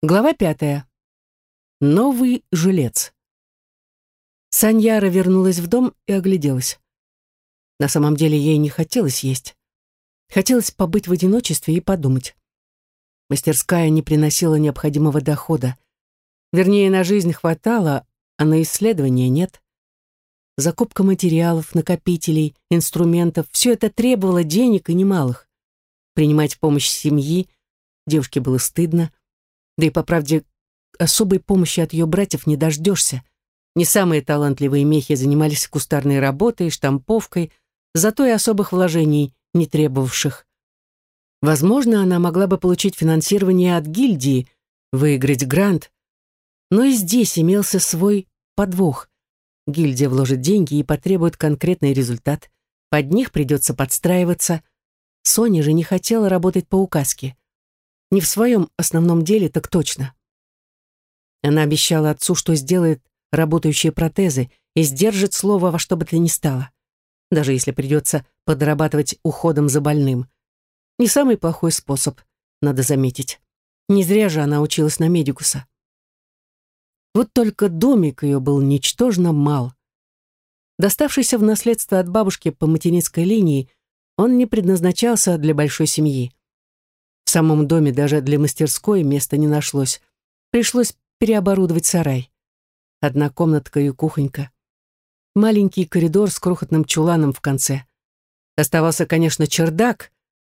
Глава пятая. Новый жилец. Саньяра вернулась в дом и огляделась. На самом деле ей не хотелось есть. Хотелось побыть в одиночестве и подумать. Мастерская не приносила необходимого дохода. Вернее, на жизнь хватало, а на исследования нет. Закупка материалов, накопителей, инструментов — все это требовало денег и немалых. Принимать помощь семьи девушке было стыдно. Да и, по правде, особой помощи от ее братьев не дождешься. Не самые талантливые мехи занимались кустарной работой, штамповкой, зато и особых вложений не требовавших. Возможно, она могла бы получить финансирование от гильдии, выиграть грант, но и здесь имелся свой подвох. Гильдия вложит деньги и потребует конкретный результат. Под них придется подстраиваться. Соня же не хотела работать по указке. Не в своем основном деле, так точно. Она обещала отцу, что сделает работающие протезы и сдержит слово во что бы то ни стало. Даже если придется подрабатывать уходом за больным. Не самый плохой способ, надо заметить. Не зря же она училась на медикуса. Вот только домик ее был ничтожно мал. Доставшийся в наследство от бабушки по материнской линии, он не предназначался для большой семьи. В самом доме даже для мастерской места не нашлось. Пришлось переоборудовать сарай. Одна комнатка и кухонька. Маленький коридор с крохотным чуланом в конце. Оставался, конечно, чердак,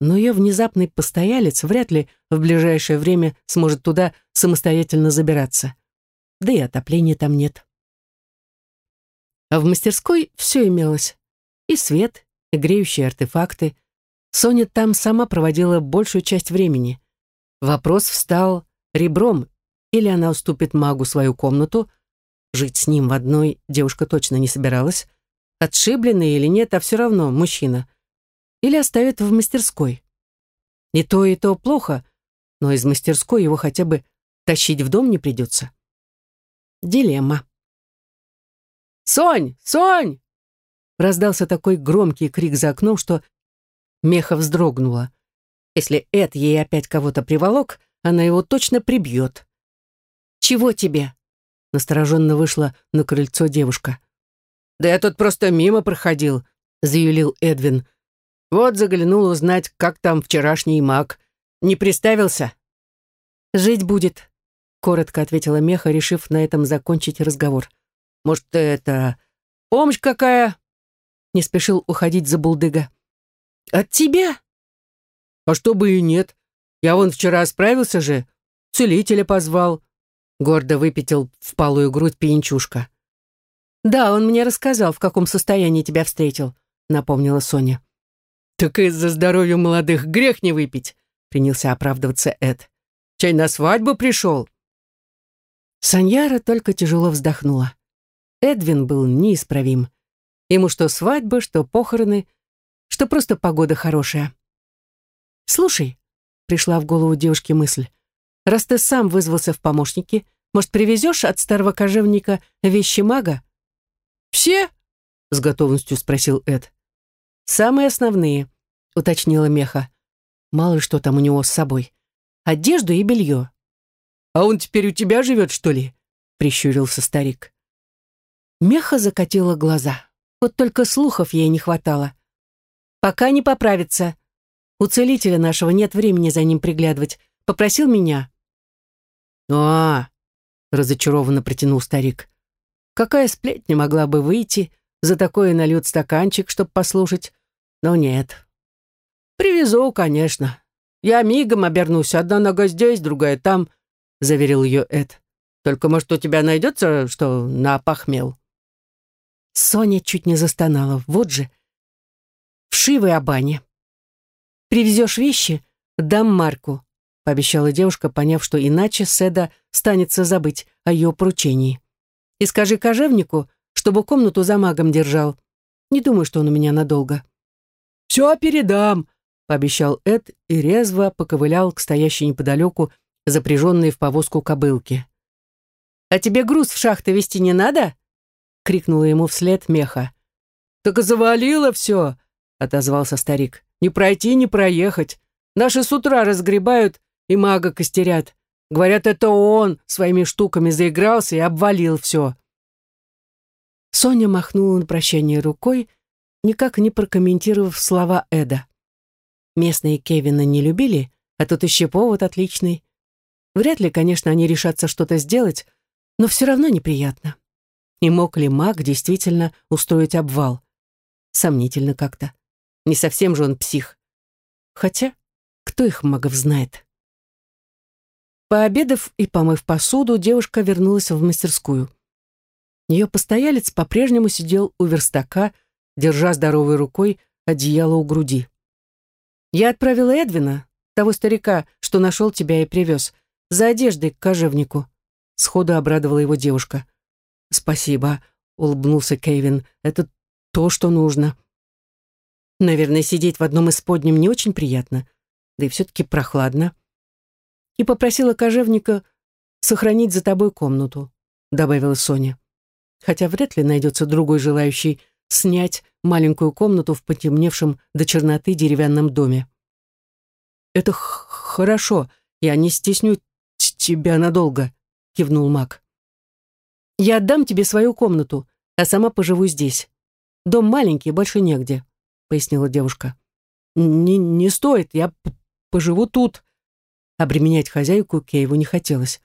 но ее внезапный постоялец вряд ли в ближайшее время сможет туда самостоятельно забираться. Да и отопления там нет. А в мастерской все имелось. И свет, и греющие артефакты, Соня там сама проводила большую часть времени. Вопрос встал ребром, или она уступит магу свою комнату, жить с ним в одной девушка точно не собиралась, отшибленный или нет, а все равно мужчина, или оставит в мастерской. И то, и то плохо, но из мастерской его хотя бы тащить в дом не придется. Дилемма. «Сонь! Сонь!» Раздался такой громкий крик за окном, что Меха вздрогнула. Если Эд ей опять кого-то приволок, она его точно прибьет. «Чего тебе?» Настороженно вышла на крыльцо девушка. «Да я тут просто мимо проходил», — заявил Эдвин. «Вот заглянул узнать, как там вчерашний маг. Не приставился?» «Жить будет», — коротко ответила Меха, решив на этом закончить разговор. «Может, это... помощь какая?» Не спешил уходить за булдыга. От тебя? А что бы и нет. Я вон вчера справился же. Целителя позвал. Гордо выпятил впалую грудь пьянчушка. Да, он мне рассказал, в каком состоянии тебя встретил, напомнила Соня. Так из-за здоровья молодых грех не выпить, принялся оправдываться Эд. Чай на свадьбу пришел. Саньяра только тяжело вздохнула. Эдвин был неисправим. Ему что свадьба, что похороны — что просто погода хорошая. «Слушай», — пришла в голову девушке мысль, «раз ты сам вызвался в помощники, может, привезешь от старого кожевника вещи мага?» «Все?» — с готовностью спросил Эд. «Самые основные», — уточнила Меха. «Мало что там у него с собой. Одежду и белье». «А он теперь у тебя живет, что ли?» — прищурился старик. Меха закатила глаза. Вот только слухов ей не хватало. Пока не поправится. У целителя нашего нет времени за ним приглядывать. Попросил меня. А, разочарованно протянул старик. Какая сплетня могла бы выйти? За такое нальют стаканчик, чтоб послушать. Но нет. Привезу, конечно. Я мигом обернусь. Одна нога здесь, другая там, заверил ее Эд. Только, может, у тебя найдется, что на похмел? Соня чуть не застонала. Вот же, вшивой Абане. «Привезешь вещи? Дам Марку», — пообещала девушка, поняв, что иначе Седа станется забыть о ее поручении. «И скажи кожевнику, чтобы комнату за магом держал. Не думаю, что он у меня надолго». «Все передам», — пообещал Эд и резво поковылял к стоящей неподалеку запряженной в повозку кобылке. «А тебе груз в шахты вести не надо?» — крикнула ему вслед меха. «Так завалило все», отозвался старик. «Не пройти, не проехать. Наши с утра разгребают и мага костерят. Говорят, это он своими штуками заигрался и обвалил все. Соня махнула на прощание рукой, никак не прокомментировав слова Эда. Местные Кевина не любили, а тут еще повод отличный. Вряд ли, конечно, они решатся что-то сделать, но все равно неприятно. И мог ли маг действительно устроить обвал? Сомнительно как-то. Не совсем же он псих. Хотя, кто их магов знает? Пообедав и помыв посуду, девушка вернулась в мастерскую. Ее постоялец по-прежнему сидел у верстака, держа здоровой рукой одеяло у груди. «Я отправила Эдвина, того старика, что нашел тебя и привез, за одеждой к кожевнику», — сходу обрадовала его девушка. «Спасибо», — улыбнулся Кейвин, — «это то, что нужно». Наверное, сидеть в одном из подним не очень приятно, да и все-таки прохладно. И попросила кожевника сохранить за тобой комнату, добавила Соня. Хотя вряд ли найдется другой желающий снять маленькую комнату в потемневшем до черноты деревянном доме. «Это хорошо, я не стесню тебя надолго», — кивнул маг. «Я отдам тебе свою комнату, а сама поживу здесь. Дом маленький, больше негде», — пояснила девушка. «Не, не стоит, я поживу тут». Обременять хозяйку Кейву не хотелось.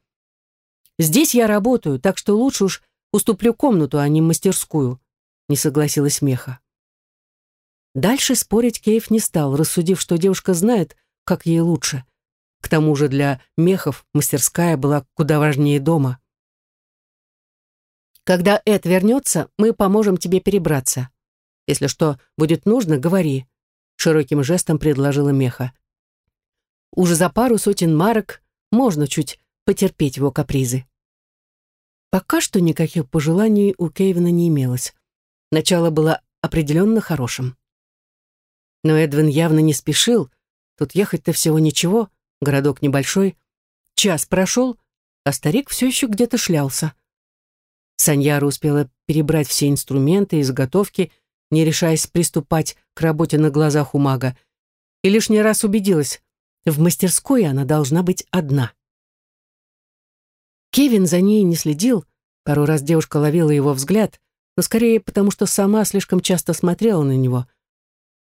«Здесь я работаю, так что лучше уж уступлю комнату, а не мастерскую», — не согласилась Меха. Дальше спорить Кейв не стал, рассудив, что девушка знает, как ей лучше. К тому же для мехов мастерская была куда важнее дома. «Когда Эд вернется, мы поможем тебе перебраться. Если что будет нужно, говори», — широким жестом предложила Меха. Уже за пару сотен марок можно чуть потерпеть его капризы. Пока что никаких пожеланий у Кевина не имелось. Начало было определенно хорошим. Но Эдвин явно не спешил. Тут ехать-то всего ничего, городок небольшой. Час прошел, а старик все еще где-то шлялся. Саньяра успела перебрать все инструменты и заготовки, не решаясь приступать к работе на глазах у мага, и лишний раз убедилась, в мастерской она должна быть одна. Кевин за ней не следил, пару раз девушка ловила его взгляд, но скорее потому, что сама слишком часто смотрела на него.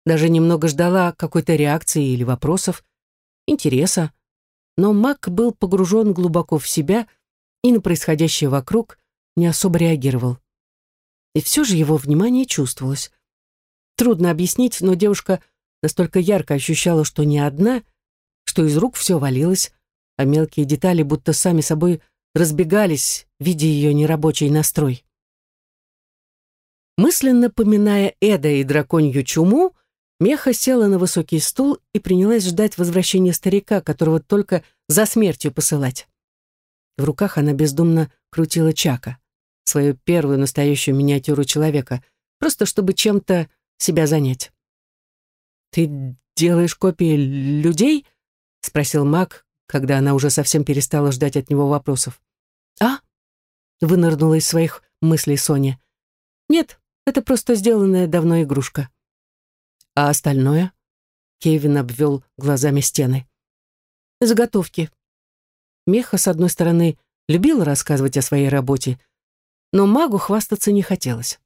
Даже немного ждала какой-то реакции или вопросов, интереса. Но Мак был погружен глубоко в себя и на происходящее вокруг не особо реагировал. И все же его внимание чувствовалось. Трудно объяснить, но девушка настолько ярко ощущала, что не одна, что из рук все валилось, а мелкие детали будто сами собой разбегались, видя ее нерабочий настрой. Мысленно поминая Эда и драконью чуму, Меха села на высокий стул и принялась ждать возвращения старика, которого только за смертью посылать. В руках она бездумно крутила Чака, свою первую настоящую миниатюру человека, просто чтобы чем-то себя занять. «Ты делаешь копии людей?» — спросил маг, когда она уже совсем перестала ждать от него вопросов. «А?» — вынырнула из своих мыслей Соня. «Нет, это просто сделанная давно игрушка». «А остальное?» — Кевин обвел глазами стены. «Заготовки». Меха, с одной стороны, любила рассказывать о своей работе, но магу хвастаться не хотелось.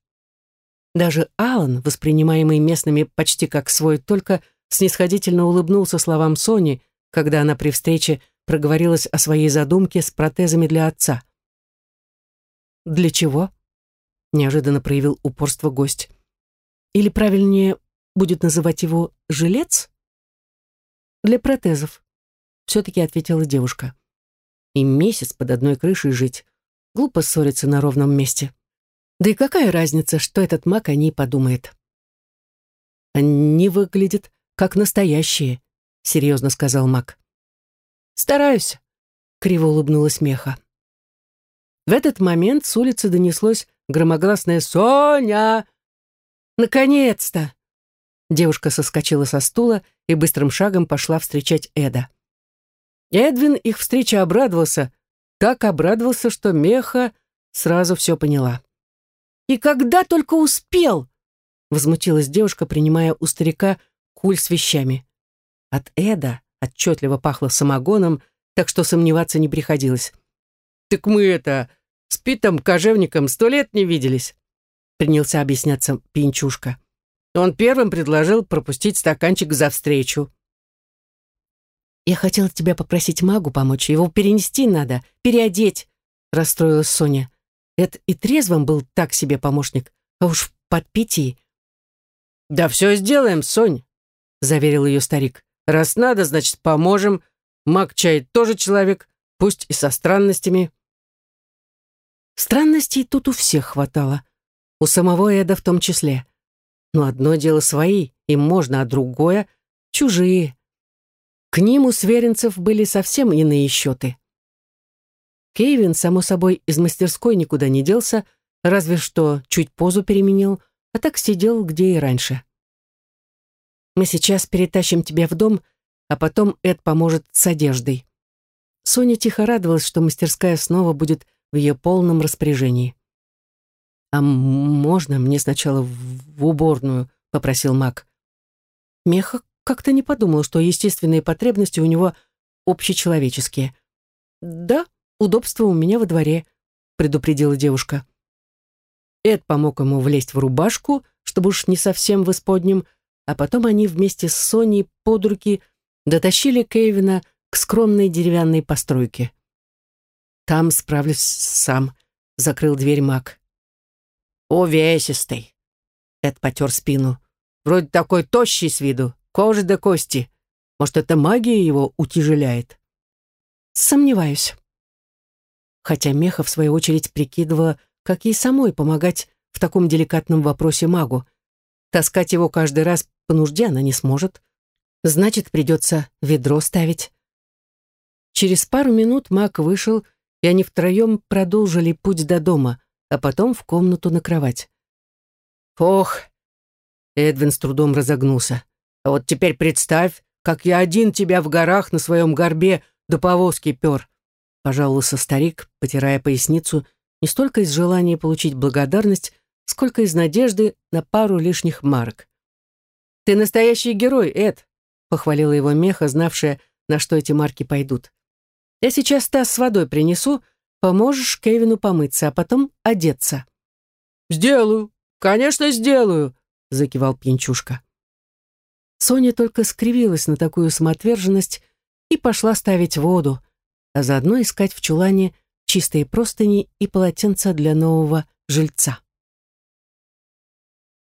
Даже Алан, воспринимаемый местными почти как свой, только снисходительно улыбнулся словам Сони, когда она при встрече проговорилась о своей задумке с протезами для отца. «Для чего?» — неожиданно проявил упорство гость. «Или правильнее будет называть его жилец?» «Для протезов», — все-таки ответила девушка. «И месяц под одной крышей жить. Глупо ссориться на ровном месте. Да и какая разница, что этот маг о ней подумает?» «Они выглядят как настоящие», — серьезно сказал маг. «Стараюсь», — криво улыбнулась Меха. В этот момент с улицы донеслось громогласное «Соня!» «Наконец-то!» Девушка соскочила со стула и быстрым шагом пошла встречать Эда. Эдвин их встрече обрадовался, так обрадовался, что Меха сразу все поняла. «И когда только успел!» Возмутилась девушка, принимая у старика куль с вещами. От Эда отчетливо пахло самогоном, так что сомневаться не приходилось. «Так мы это, с Питом Кожевником сто лет не виделись», принялся объясняться Пинчушка. Он первым предложил пропустить стаканчик за встречу. «Я хотела тебя попросить магу помочь, его перенести надо, переодеть», расстроилась Соня. Эд и трезвым был так себе помощник, а уж под пяти. «Да все сделаем, Сонь», — заверил ее старик. «Раз надо, значит, поможем. Маг чай тоже человек, пусть и со странностями». Странностей тут у всех хватало. У самого Эда в том числе. Но одно дело свои, им можно, а другое — чужие. К ним у сверенцев были совсем иные счеты. Кейвин, само собой, из мастерской никуда не делся, разве что чуть позу переменил, а так сидел где и раньше. «Мы сейчас перетащим тебя в дом, а потом Эд поможет с одеждой». Соня тихо радовалась, что мастерская снова будет в ее полном распоряжении. «А можно мне сначала в уборную?» — попросил Мак. Меха как-то не подумал, что естественные потребности у него общечеловеческие. «Да, удобство у меня во дворе», — предупредила девушка. Эд помог ему влезть в рубашку, чтобы уж не совсем в исподнем, а потом они вместе с Соней под руки дотащили Кевина к скромной деревянной постройке. «Там справлюсь сам», — закрыл дверь маг. «Увесистый!» Эд потер спину. «Вроде такой тощий с виду, кожи до кости. Может, это магия его утяжеляет?» «Сомневаюсь». Хотя Меха, в свою очередь, прикидывала, как ей самой помогать в таком деликатном вопросе магу. Таскать его каждый раз по нужде она не сможет. Значит, придется ведро ставить. Через пару минут маг вышел, и они втроем продолжили путь до дома, а потом в комнату на кровать. «Ох!» Эдвин с трудом разогнулся. «А вот теперь представь, как я один тебя в горах на своем горбе до повозки пер!» Пожаловался старик, потирая поясницу, не столько из желания получить благодарность, сколько из надежды на пару лишних марок. «Ты настоящий герой, Эд!» — похвалила его Меха, знавшая, на что эти марки пойдут. «Я сейчас таз с водой принесу, Поможешь Кевину помыться, а потом одеться». «Сделаю, конечно, сделаю», — закивал пьянчушка. Соня только скривилась на такую самоотверженность и пошла ставить воду, а заодно искать в чулане чистые простыни и полотенца для нового жильца.